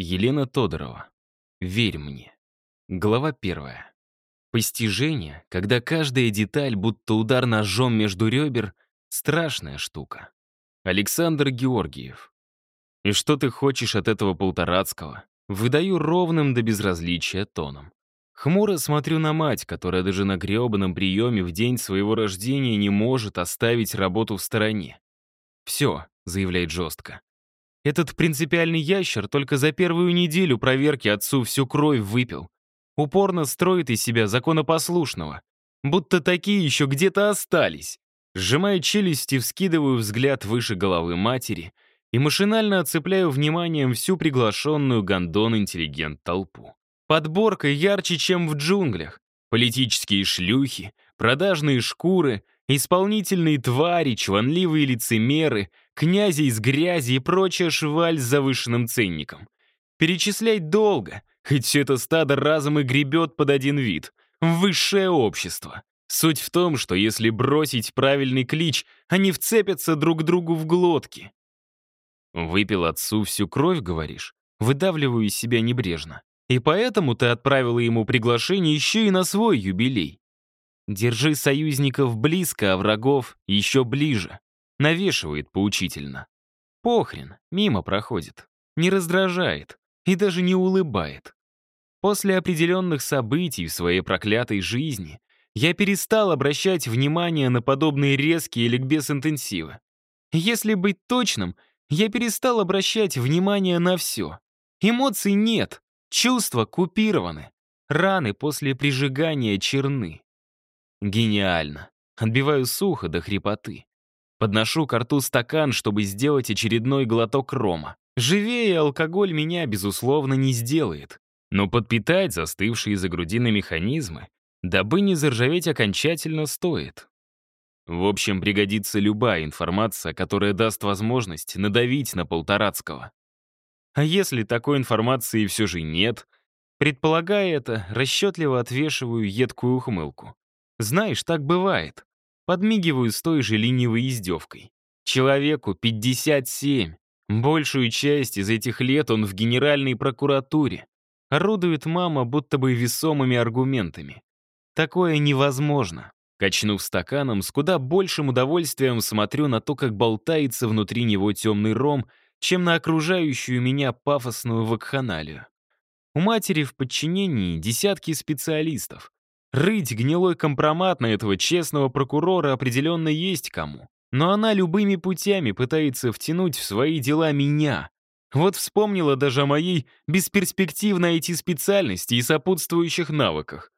Елена Тодорова. «Верь мне». Глава первая. Постижение, когда каждая деталь, будто удар ножом между ребер, страшная штука. Александр Георгиев. «И что ты хочешь от этого полторацкого?» Выдаю ровным до безразличия тоном. Хмуро смотрю на мать, которая даже на гребаном приеме в день своего рождения не может оставить работу в стороне. «Все», — заявляет жестко. Этот принципиальный ящер только за первую неделю проверки отцу всю кровь выпил. Упорно строит из себя законопослушного. Будто такие еще где-то остались. Сжимая челюсти, вскидываю взгляд выше головы матери и машинально оцепляю вниманием всю приглашенную гондон-интеллигент толпу. Подборка ярче, чем в джунглях. Политические шлюхи, продажные шкуры, исполнительные твари, чванливые лицемеры — князи из грязи и прочая шваль с завышенным ценником. Перечислять долго, хоть все это стадо разом и гребет под один вид. Высшее общество. Суть в том, что если бросить правильный клич, они вцепятся друг другу в глотки. Выпил отцу всю кровь, говоришь? Выдавливаю из себя небрежно. И поэтому ты отправила ему приглашение еще и на свой юбилей. Держи союзников близко, а врагов еще ближе. Навешивает поучительно. Похрен, мимо проходит. Не раздражает и даже не улыбает. После определенных событий в своей проклятой жизни я перестал обращать внимание на подобные резкие ликбез-интенсивы. Если быть точным, я перестал обращать внимание на все. Эмоций нет, чувства купированы, раны после прижигания черны. Гениально. Отбиваю сухо до хрипоты. Подношу к рту стакан, чтобы сделать очередной глоток рома. Живее алкоголь меня, безусловно, не сделает. Но подпитать застывшие за грудины механизмы, дабы не заржаветь окончательно, стоит. В общем, пригодится любая информация, которая даст возможность надавить на Полторацкого. А если такой информации все же нет, предполагая это, расчетливо отвешиваю едкую ухмылку. Знаешь, так бывает. Подмигиваю с той же ленивой издевкой. Человеку 57. Большую часть из этих лет он в Генеральной прокуратуре. Орудует мама будто бы весомыми аргументами. Такое невозможно. Качнув стаканом, с куда большим удовольствием смотрю на то, как болтается внутри него темный ром, чем на окружающую меня пафосную вакханалию. У матери в подчинении десятки специалистов. Рыть гнилой компромат на этого честного прокурора определенно есть кому. Но она любыми путями пытается втянуть в свои дела меня. Вот вспомнила даже о моей бесперспективной IT-специальности и сопутствующих навыках.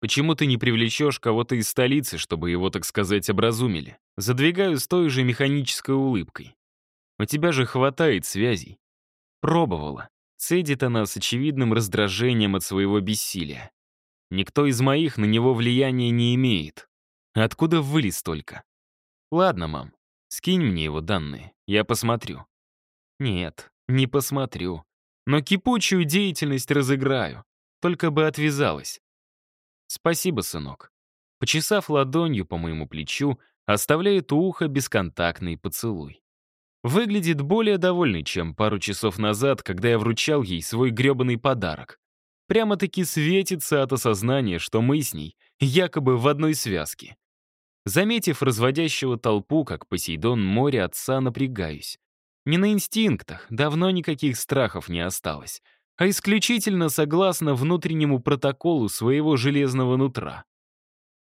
Почему ты не привлечешь кого-то из столицы, чтобы его, так сказать, образумили? Задвигаю с той же механической улыбкой. У тебя же хватает связей. Пробовала. Цедит она с очевидным раздражением от своего бессилия. Никто из моих на него влияния не имеет. Откуда вылез только? Ладно, мам, скинь мне его данные, я посмотрю. Нет, не посмотрю. Но кипучую деятельность разыграю. Только бы отвязалась. Спасибо, сынок. Почесав ладонью по моему плечу, оставляет у уха бесконтактный поцелуй. Выглядит более довольный, чем пару часов назад, когда я вручал ей свой грёбаный подарок прямо-таки светится от осознания, что мы с ней якобы в одной связке. Заметив разводящего толпу, как Посейдон море отца, напрягаюсь. Не на инстинктах, давно никаких страхов не осталось, а исключительно согласно внутреннему протоколу своего железного нутра.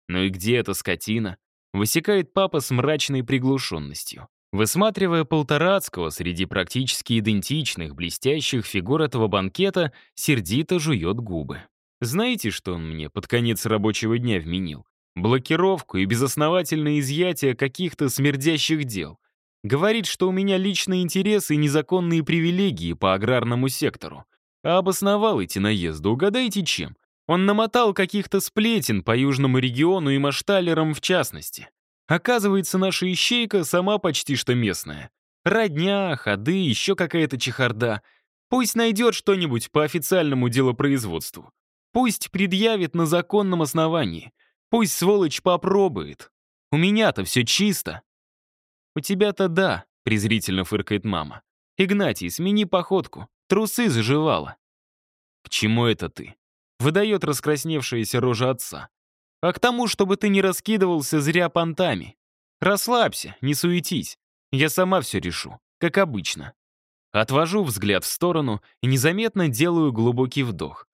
Ну и где эта скотина? Высекает папа с мрачной приглушенностью. Высматривая Полторацкого среди практически идентичных, блестящих фигур этого банкета, сердито жует губы. Знаете, что он мне под конец рабочего дня вменил? Блокировку и безосновательное изъятие каких-то смердящих дел. Говорит, что у меня личные интересы и незаконные привилегии по аграрному сектору. А обосновал эти наезды, угадайте чем? Он намотал каких-то сплетен по южному региону и машталерам в частности. Оказывается, наша ищейка сама почти что местная. Родня, ходы, еще какая-то чехарда. Пусть найдет что-нибудь по официальному делопроизводству. Пусть предъявит на законном основании. Пусть сволочь попробует. У меня-то все чисто. У тебя-то да, презрительно фыркает мама. Игнатий, смени походку. Трусы заживала. «К чему это ты?» — выдает раскрасневшаяся рожа отца. «А к тому, чтобы ты не раскидывался зря понтами. Расслабься, не суетись. Я сама все решу, как обычно». Отвожу взгляд в сторону и незаметно делаю глубокий вдох.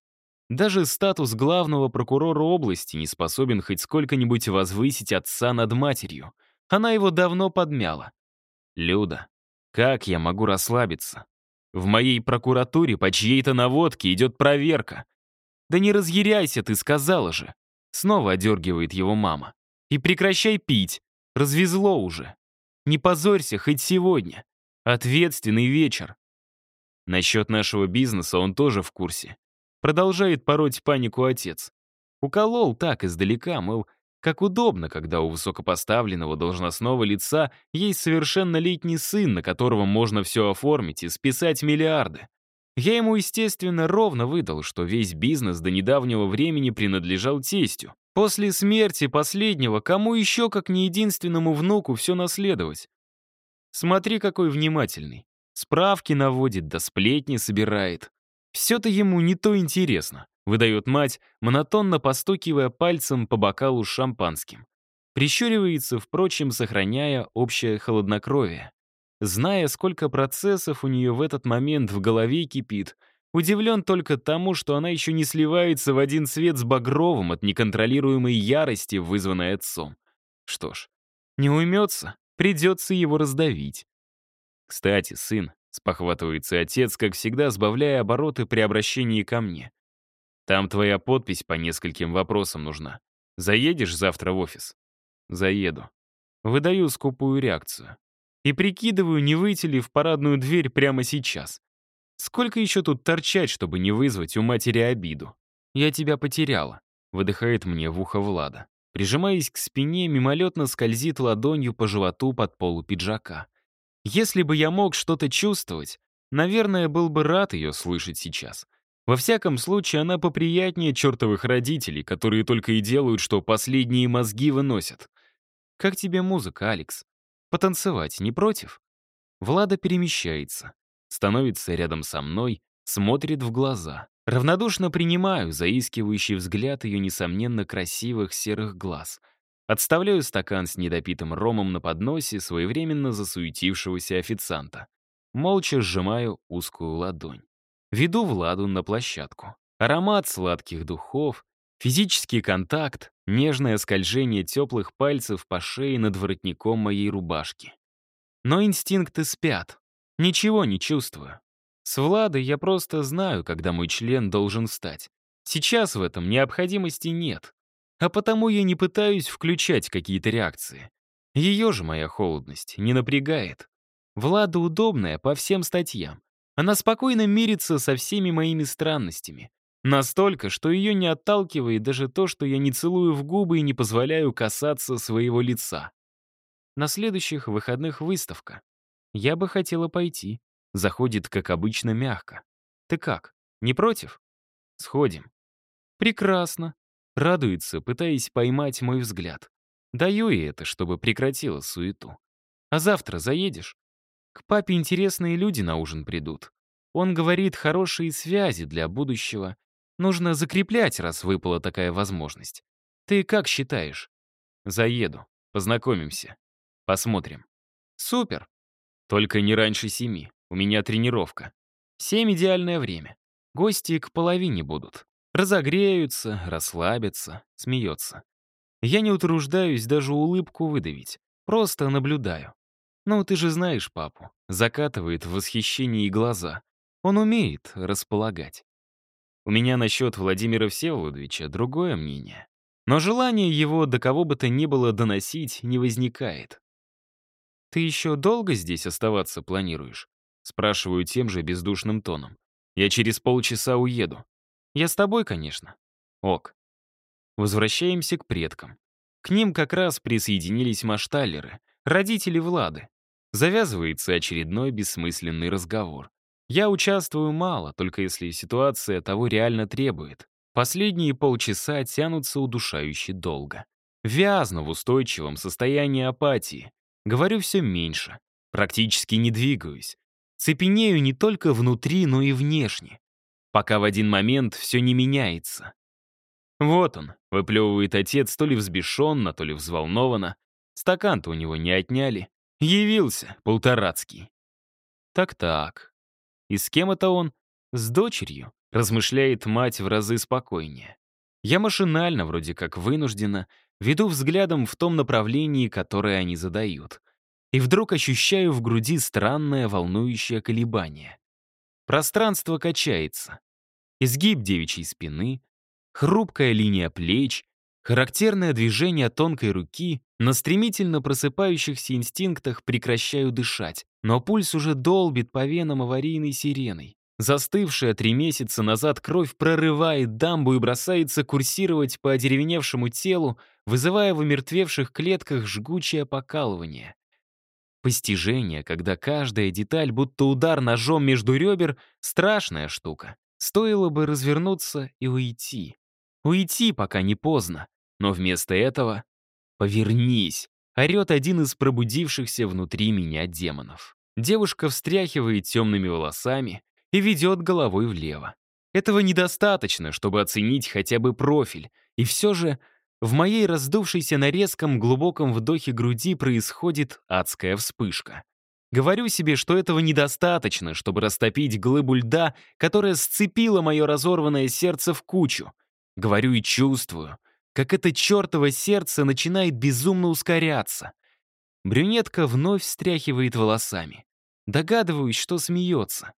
Даже статус главного прокурора области не способен хоть сколько-нибудь возвысить отца над матерью. Она его давно подмяла. Люда, как я могу расслабиться? В моей прокуратуре по чьей-то наводке идет проверка. Да не разъяряйся, ты сказала же. Снова одергивает его мама. И прекращай пить. Развезло уже. Не позорься хоть сегодня. Ответственный вечер. Насчет нашего бизнеса он тоже в курсе. Продолжает пороть панику отец. Уколол так издалека, мол, как удобно, когда у высокопоставленного должностного лица есть совершеннолетний сын, на которого можно все оформить и списать миллиарды. Я ему, естественно, ровно выдал, что весь бизнес до недавнего времени принадлежал тестю. После смерти последнего, кому еще, как не единственному внуку, все наследовать? Смотри, какой внимательный. Справки наводит, да сплетни собирает. Все-то ему не то интересно, выдает мать, монотонно постукивая пальцем по бокалу с шампанским. Прищуривается, впрочем, сохраняя общее холоднокровие. Зная, сколько процессов у нее в этот момент в голове кипит, удивлен только тому, что она еще не сливается в один цвет с Багровым от неконтролируемой ярости, вызванной отцом. Что ж, не уймется, придется его раздавить. Кстати, сын, — спохватывается отец, как всегда сбавляя обороты при обращении ко мне. «Там твоя подпись по нескольким вопросам нужна. Заедешь завтра в офис?» «Заеду». Выдаю скупую реакцию. И прикидываю, не выйти ли в парадную дверь прямо сейчас. Сколько еще тут торчать, чтобы не вызвать у матери обиду? «Я тебя потеряла», — выдыхает мне в ухо Влада. Прижимаясь к спине, мимолетно скользит ладонью по животу под полу пиджака. Если бы я мог что-то чувствовать, наверное, был бы рад ее слышать сейчас. Во всяком случае, она поприятнее чертовых родителей, которые только и делают, что последние мозги выносят. «Как тебе музыка, Алекс? Потанцевать не против?» Влада перемещается, становится рядом со мной, смотрит в глаза. Равнодушно принимаю заискивающий взгляд ее несомненно красивых серых глаз — Отставляю стакан с недопитым ромом на подносе своевременно засуетившегося официанта. Молча сжимаю узкую ладонь. Веду Владу на площадку. Аромат сладких духов, физический контакт, нежное скольжение теплых пальцев по шее над воротником моей рубашки. Но инстинкты спят. Ничего не чувствую. С Владой я просто знаю, когда мой член должен встать. Сейчас в этом необходимости нет. А потому я не пытаюсь включать какие-то реакции. Ее же моя холодность не напрягает. Влада удобная по всем статьям. Она спокойно мирится со всеми моими странностями. Настолько, что ее не отталкивает даже то, что я не целую в губы и не позволяю касаться своего лица. На следующих выходных выставка. Я бы хотела пойти. Заходит, как обычно, мягко. Ты как, не против? Сходим. Прекрасно. Радуется, пытаясь поймать мой взгляд. Даю ей это, чтобы прекратила суету. А завтра заедешь? К папе интересные люди на ужин придут. Он говорит, хорошие связи для будущего. Нужно закреплять, раз выпала такая возможность. Ты как считаешь? Заеду. Познакомимся. Посмотрим. Супер. Только не раньше семи. У меня тренировка. Семь — идеальное время. Гости к половине будут. Разогреются, расслабятся, смеется. Я не утруждаюсь даже улыбку выдавить, просто наблюдаю. «Ну, ты же знаешь папу», — закатывает в восхищении глаза. Он умеет располагать. У меня насчет Владимира Всеволодовича другое мнение. Но желание его до кого бы то ни было доносить не возникает. «Ты еще долго здесь оставаться планируешь?» Спрашиваю тем же бездушным тоном. «Я через полчаса уеду. Я с тобой, конечно. Ок. Возвращаемся к предкам. К ним как раз присоединились машталлеры, родители Влады. Завязывается очередной бессмысленный разговор. Я участвую мало, только если ситуация того реально требует. Последние полчаса тянутся удушающе долго. Вязну в устойчивом состоянии апатии. Говорю все меньше. Практически не двигаюсь. Цепенею не только внутри, но и внешне. Пока в один момент все не меняется. Вот он, выплевывает отец то ли взбешенно, то ли взволнованно. Стакан-то у него не отняли. Явился, полторацкий. Так-так. И с кем это он? С дочерью, размышляет мать в разы спокойнее. Я машинально, вроде как вынуждена, веду взглядом в том направлении, которое они задают. И вдруг ощущаю в груди странное волнующее колебание. Пространство качается. Изгиб девичьей спины, хрупкая линия плеч, характерное движение тонкой руки, на стремительно просыпающихся инстинктах прекращаю дышать, но пульс уже долбит по венам аварийной сиреной. Застывшая три месяца назад кровь прорывает дамбу и бросается курсировать по одеревеневшему телу, вызывая в умертвевших клетках жгучее покалывание. Постижение, когда каждая деталь, будто удар ножом между ребер, страшная штука. Стоило бы развернуться и уйти. Уйти, пока не поздно. Но вместо этого «Повернись!» — орет один из пробудившихся внутри меня демонов. Девушка встряхивает темными волосами, и ведет головой влево. Этого недостаточно, чтобы оценить хотя бы профиль, и все же в моей раздувшейся на резком глубоком вдохе груди происходит адская вспышка. Говорю себе, что этого недостаточно, чтобы растопить глыбу льда, которая сцепила мое разорванное сердце в кучу. Говорю и чувствую, как это чертово сердце начинает безумно ускоряться. Брюнетка вновь встряхивает волосами. Догадываюсь, что смеется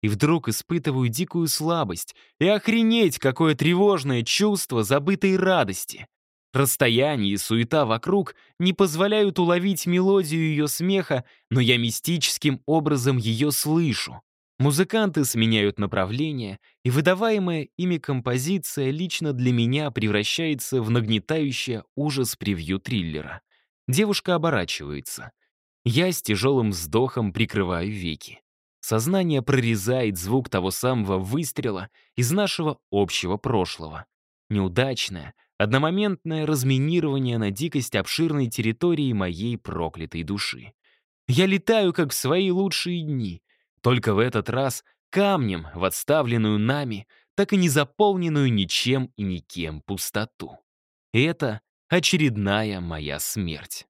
и вдруг испытываю дикую слабость и охренеть, какое тревожное чувство забытой радости. Расстояние и суета вокруг не позволяют уловить мелодию ее смеха, но я мистическим образом ее слышу. Музыканты сменяют направление, и выдаваемая ими композиция лично для меня превращается в нагнетающее ужас превью триллера. Девушка оборачивается. Я с тяжелым вздохом прикрываю веки. Сознание прорезает звук того самого выстрела из нашего общего прошлого. Неудачное, одномоментное разминирование на дикость обширной территории моей проклятой души. Я летаю, как в свои лучшие дни, только в этот раз камнем в отставленную нами, так и не заполненную ничем и никем пустоту. Это очередная моя смерть.